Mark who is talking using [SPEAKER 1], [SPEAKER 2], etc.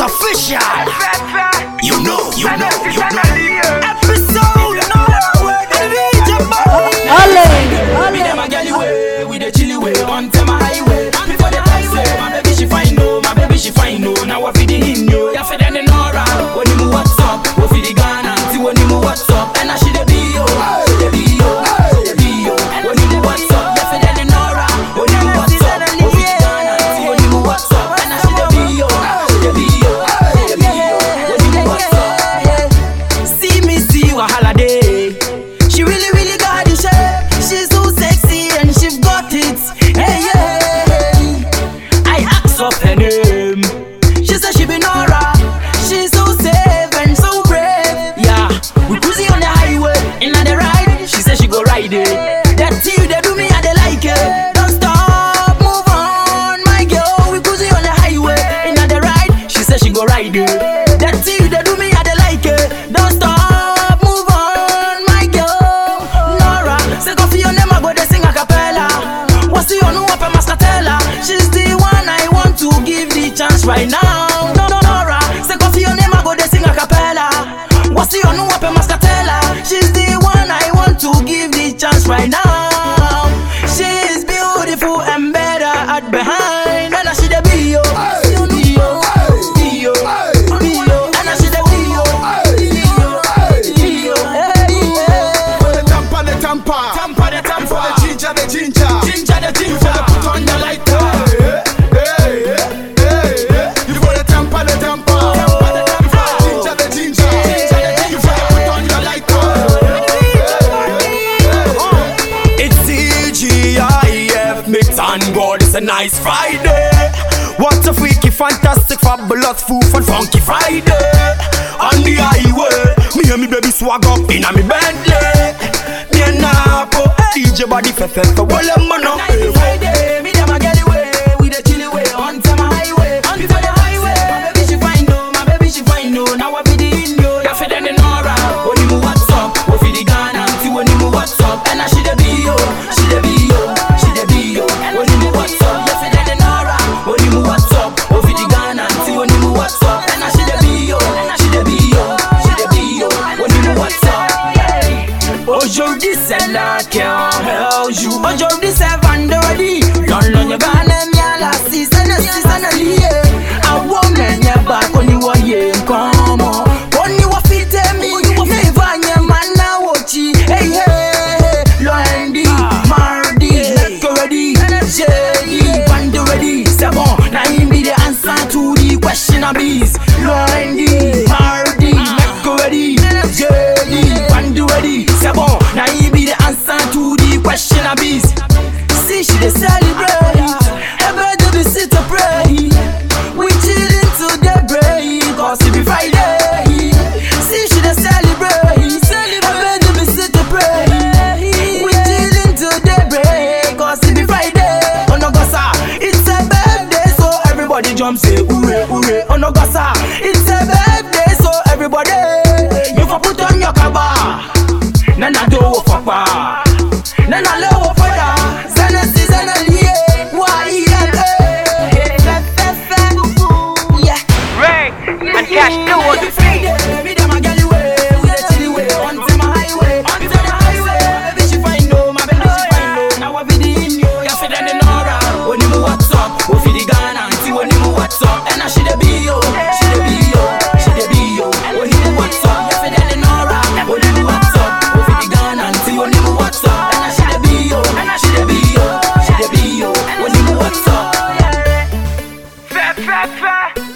[SPEAKER 1] official. You know, you know, you know.
[SPEAKER 2] holiday. She really, really got the shape. She's so sexy and she got it. Hey, yeah. Hey,
[SPEAKER 3] hey. I act so penny.
[SPEAKER 1] It's a nice Friday. What a freaky, fantastic, fabulous, food fun, funky Friday. On the highway, me and me baby swag up in a me Bentley. Me and Napo, DJ body fe fe fe. I'm gonna. that
[SPEAKER 2] can't help you. Oh, job this seven already. Don't learn your band and me and last season, a season a year. I won't let you back on you a. Come on, when you are fit, me, you are favor, your man now watch it. Hey, hey, Londi, ah. Mardi, Corredi, Jelly, Band already. Seven, nine be the answer to the question of these. Londi, Mardi, Corredi, Jelly, Band already. Seven question a beast. See, she dey celebrate. Her birthday be sit to pray. We chillin' to the break, cause it be Friday. See, she dey celebrate. Her birthday be sit to pray. We chillin' to the break, cause it be Friday. Onogosa, it's a birthday, so everybody jumps say, Ure, Ure, Onogosa, it's a birthday, so everybody. You for put on your cover. Nana do for
[SPEAKER 4] Fat fat.